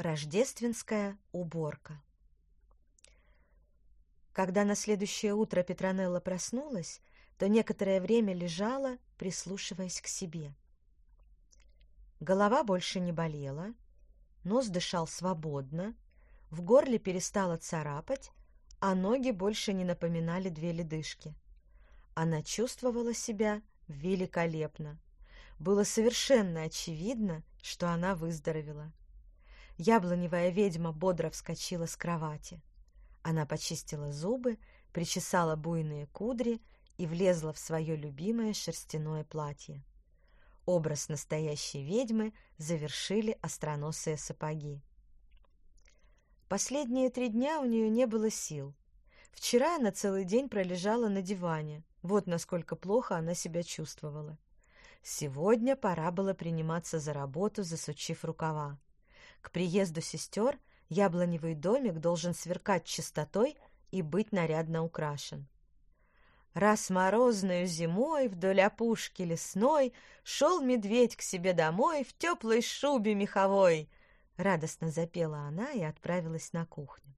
Рождественская уборка Когда на следующее утро Петронелла проснулась, то некоторое время лежала, прислушиваясь к себе. Голова больше не болела, нос дышал свободно, в горле перестало царапать, а ноги больше не напоминали две ледышки. Она чувствовала себя великолепно. Было совершенно очевидно, что она выздоровела. Яблоневая ведьма бодро вскочила с кровати. Она почистила зубы, причесала буйные кудри и влезла в свое любимое шерстяное платье. Образ настоящей ведьмы завершили остроносые сапоги. Последние три дня у нее не было сил. Вчера она целый день пролежала на диване. Вот насколько плохо она себя чувствовала. Сегодня пора было приниматься за работу, засучив рукава. К приезду сестер яблоневый домик должен сверкать чистотой и быть нарядно украшен. Раз морозную зимой вдоль опушки лесной шел медведь к себе домой в теплой шубе меховой, радостно запела она и отправилась на кухню.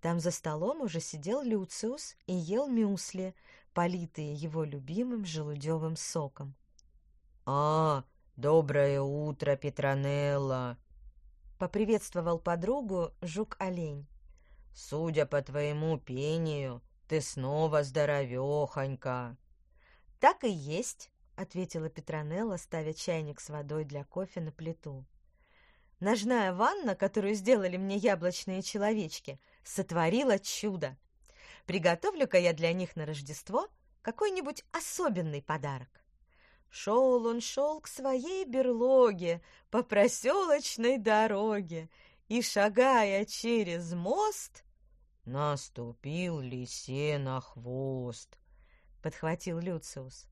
Там за столом уже сидел Люциус и ел мюсли, политые его любимым желудевым соком. «А, доброе утро, Петронелла!» Поприветствовал подругу жук-олень. «Судя по твоему пению, ты снова здоровехонька». «Так и есть», — ответила Петронелла, ставя чайник с водой для кофе на плиту. «Ножная ванна, которую сделали мне яблочные человечки, сотворила чудо. Приготовлю-ка я для них на Рождество какой-нибудь особенный подарок». Шел он, шел к своей берлоге по проселочной дороге, и, шагая через мост, наступил лисе на хвост, — подхватил Люциус.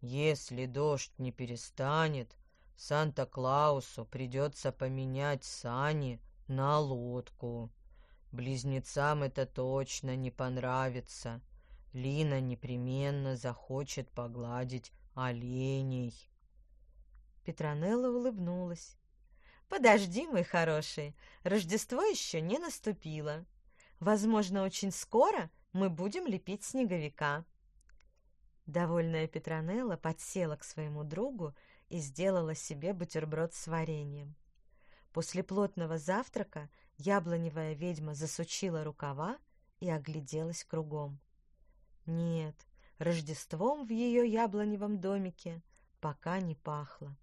Если дождь не перестанет, Санта-Клаусу придется поменять сани на лодку. Близнецам это точно не понравится. Лина непременно захочет погладить оленей. Петронелла улыбнулась. «Подожди, мой хороший, Рождество еще не наступило. Возможно, очень скоро мы будем лепить снеговика». Довольная Петронелла подсела к своему другу и сделала себе бутерброд с вареньем. После плотного завтрака яблоневая ведьма засучила рукава и огляделась кругом. Нет, Рождеством в ее яблоневом домике пока не пахло.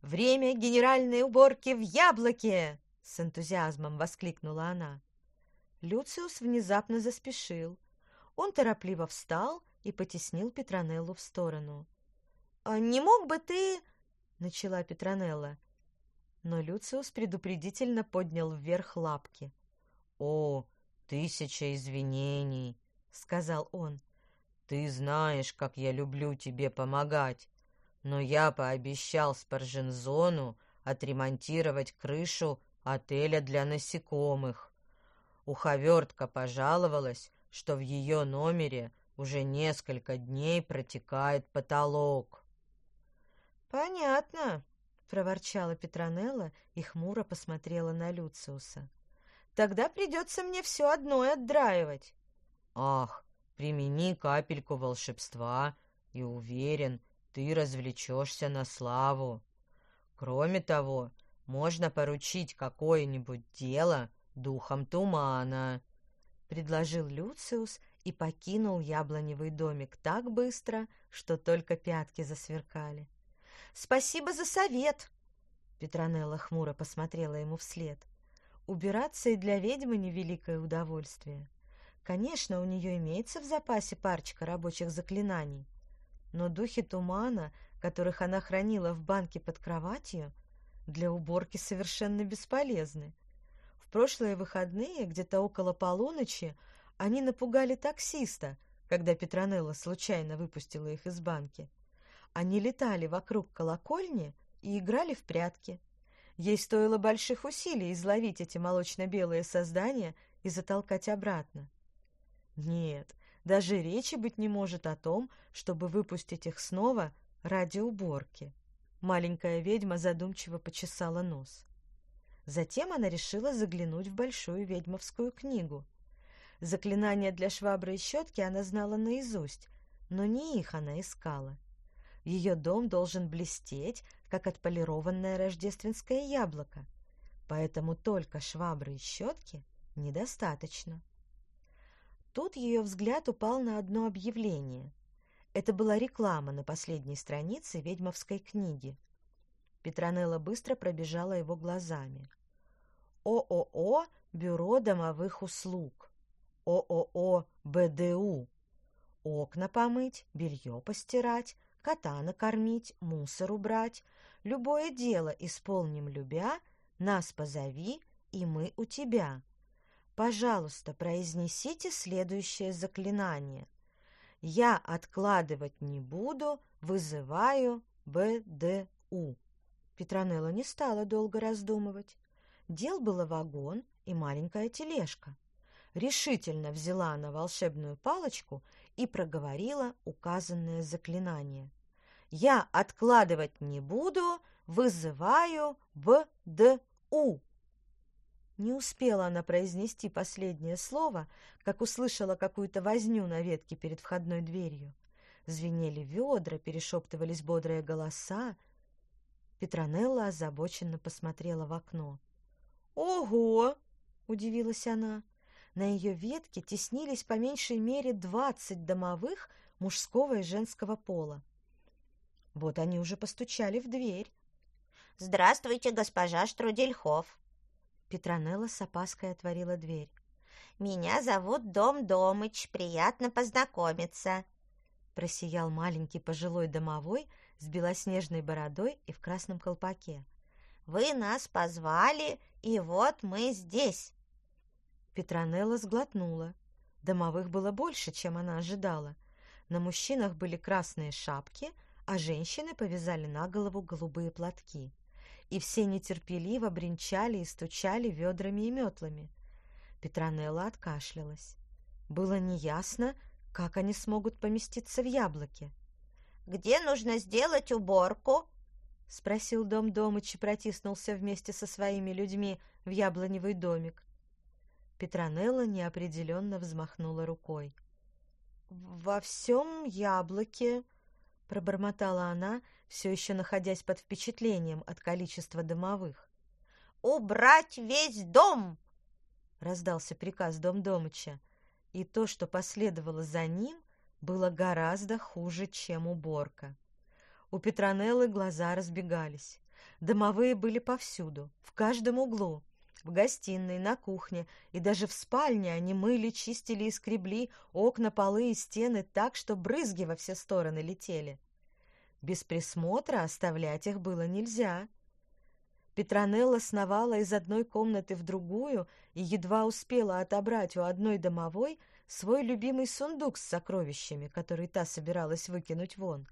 «Время генеральной уборки в яблоке!» — с энтузиазмом воскликнула она. Люциус внезапно заспешил. Он торопливо встал и потеснил Петронеллу в сторону. «А «Не мог бы ты...» — начала Петронелла. Но Люциус предупредительно поднял вверх лапки. «О, тысяча извинений!» — сказал он. Ты знаешь, как я люблю тебе помогать, но я пообещал Спаржензону отремонтировать крышу отеля для насекомых. Уховертка пожаловалась, что в ее номере уже несколько дней протекает потолок. «Понятно», — проворчала Петронелла и хмуро посмотрела на Люциуса. «Тогда придется мне все одно отдраивать». «Ах, Примени капельку волшебства, и уверен, ты развлечешься на славу. Кроме того, можно поручить какое-нибудь дело духом тумана, — предложил Люциус и покинул яблоневый домик так быстро, что только пятки засверкали. — Спасибо за совет! — Петронелла хмуро посмотрела ему вслед. Убираться и для ведьмы невеликое удовольствие. Конечно, у нее имеется в запасе парочка рабочих заклинаний, но духи тумана, которых она хранила в банке под кроватью, для уборки совершенно бесполезны. В прошлые выходные, где-то около полуночи, они напугали таксиста, когда Петронелла случайно выпустила их из банки. Они летали вокруг колокольни и играли в прятки. Ей стоило больших усилий изловить эти молочно-белые создания и затолкать обратно. Нет, даже речи быть не может о том, чтобы выпустить их снова ради уборки. Маленькая ведьма задумчиво почесала нос. Затем она решила заглянуть в большую ведьмовскую книгу. Заклинания для швабры и щетки она знала наизусть, но не их она искала. Ее дом должен блестеть, как отполированное рождественское яблоко, поэтому только швабры и щетки недостаточно. Тут ее взгляд упал на одно объявление. Это была реклама на последней странице ведьмовской книги. Петронелла быстро пробежала его глазами. ООО «Бюро домовых услуг». ООО «БДУ». Окна помыть, белье постирать, кота накормить, мусор убрать. Любое дело исполним любя, нас позови, и мы у тебя. Пожалуйста, произнесите следующее заклинание. Я откладывать не буду, вызываю БДУ. Петронелла не стала долго раздумывать. Дел было вагон и маленькая тележка. Решительно взяла она волшебную палочку и проговорила указанное заклинание. «Я откладывать не буду, вызываю БДУ». Не успела она произнести последнее слово, как услышала какую-то возню на ветке перед входной дверью. Звенели ведра, перешептывались бодрые голоса. Петронелла озабоченно посмотрела в окно. «Ого!» — удивилась она. На ее ветке теснились по меньшей мере двадцать домовых мужского и женского пола. Вот они уже постучали в дверь. «Здравствуйте, госпожа Штрудельхов!» Петронелла с опаской отворила дверь. «Меня зовут Дом Домыч, приятно познакомиться!» Просиял маленький пожилой домовой с белоснежной бородой и в красном колпаке. «Вы нас позвали, и вот мы здесь!» Петронелла сглотнула. Домовых было больше, чем она ожидала. На мужчинах были красные шапки, а женщины повязали на голову голубые платки. И все нетерпеливо бренчали и стучали ведрами и метлами. Петронелла откашлялась. Было неясно, как они смогут поместиться в яблоке. «Где нужно сделать уборку?» — спросил Дом Домыч и протиснулся вместе со своими людьми в яблоневый домик. Петронелла неопределенно взмахнула рукой. «Во всем яблоке», — пробормотала она, все еще находясь под впечатлением от количества домовых. «Убрать весь дом!» — раздался приказ Дом Домыча, и то, что последовало за ним, было гораздо хуже, чем уборка. У Петронеллы глаза разбегались. Домовые были повсюду, в каждом углу — в гостиной, на кухне и даже в спальне они мыли, чистили и скребли окна, полы и стены так, что брызги во все стороны летели. Без присмотра оставлять их было нельзя. Петронелла сновала из одной комнаты в другую и едва успела отобрать у одной домовой свой любимый сундук с сокровищами, который та собиралась выкинуть вон.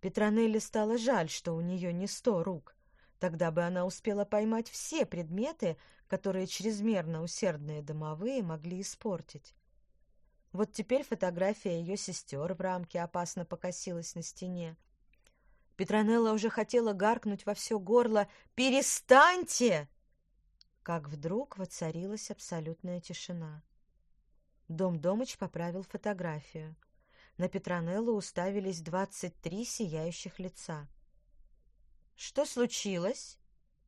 Петронелле стало жаль, что у нее не сто рук. Тогда бы она успела поймать все предметы, которые чрезмерно усердные домовые могли испортить. Вот теперь фотография ее сестер в рамке опасно покосилась на стене. Петронелла уже хотела гаркнуть во все горло «Перестаньте!» Как вдруг воцарилась абсолютная тишина. Дом Домыч поправил фотографию. На Петронеллу уставились двадцать три сияющих лица. «Что случилось?»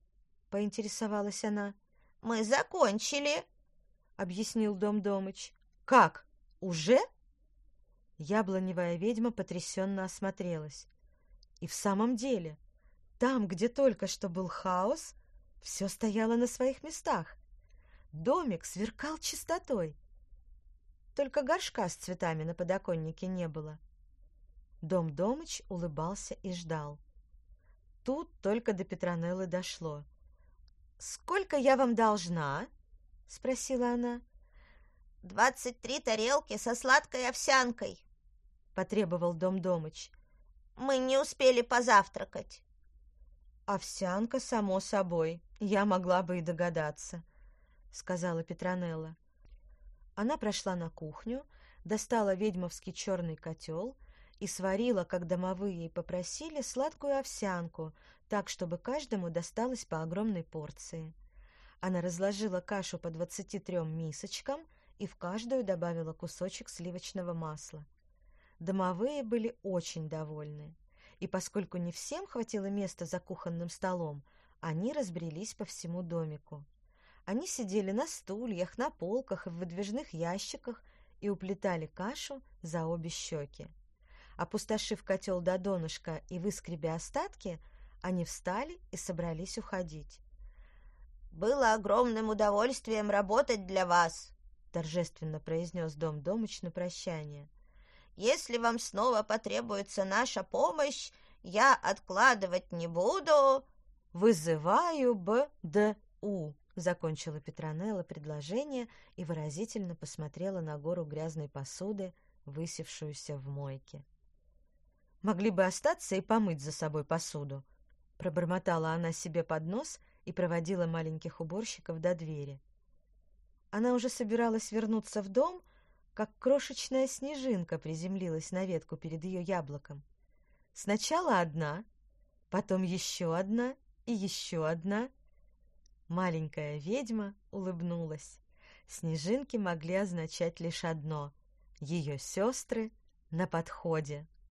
— поинтересовалась она. «Мы закончили», — объяснил Дом Домыч. «Как? Уже?» Яблоневая ведьма потрясенно осмотрелась. И в самом деле, там, где только что был хаос, все стояло на своих местах. Домик сверкал чистотой. Только горшка с цветами на подоконнике не было. Дом Домыч улыбался и ждал. Тут только до Петронеллы дошло. «Сколько я вам должна?» — спросила она. «Двадцать три тарелки со сладкой овсянкой», — потребовал Дом Домыч. «Мы не успели позавтракать». «Овсянка, само собой, я могла бы и догадаться», — сказала Петронелла. Она прошла на кухню, достала ведьмовский черный котел и сварила, как домовые попросили, сладкую овсянку, так, чтобы каждому досталось по огромной порции. Она разложила кашу по двадцати трем мисочкам и в каждую добавила кусочек сливочного масла. Домовые были очень довольны, и поскольку не всем хватило места за кухонным столом, они разбрелись по всему домику. Они сидели на стульях, на полках и в выдвижных ящиках и уплетали кашу за обе щеки. Опустошив котел до донышка и выскребя остатки, они встали и собрались уходить. «Было огромным удовольствием работать для вас», — торжественно произнес Дом Домыч на прощание. «Если вам снова потребуется наша помощь, я откладывать не буду». «Вызываю БДУ», — закончила Петронелла предложение и выразительно посмотрела на гору грязной посуды, высевшуюся в мойке. «Могли бы остаться и помыть за собой посуду», — пробормотала она себе под нос и проводила маленьких уборщиков до двери. Она уже собиралась вернуться в дом, как крошечная снежинка приземлилась на ветку перед ее яблоком. Сначала одна, потом еще одна и еще одна. Маленькая ведьма улыбнулась. Снежинки могли означать лишь одно — ее сестры на подходе.